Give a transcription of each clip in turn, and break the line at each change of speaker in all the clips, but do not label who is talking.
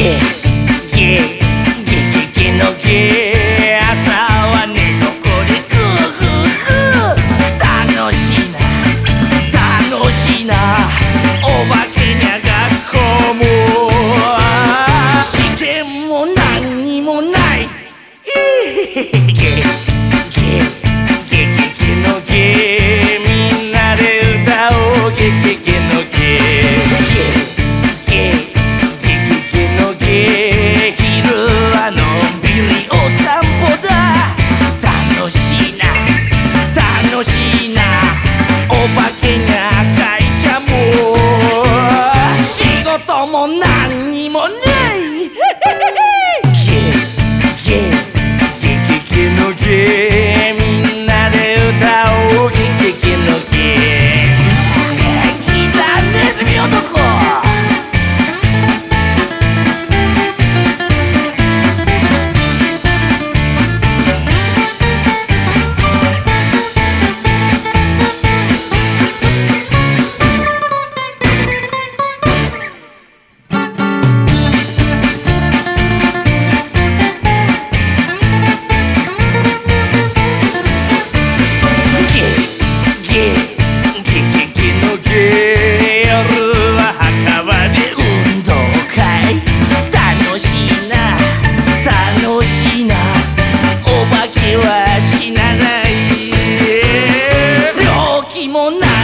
ゲゲゲゲゲのゲ朝は寝床でグーグーグー楽しいな楽しいなお化けにゃ学校も試験も何にもないヘヘヘヘも何にもね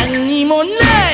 何にもない。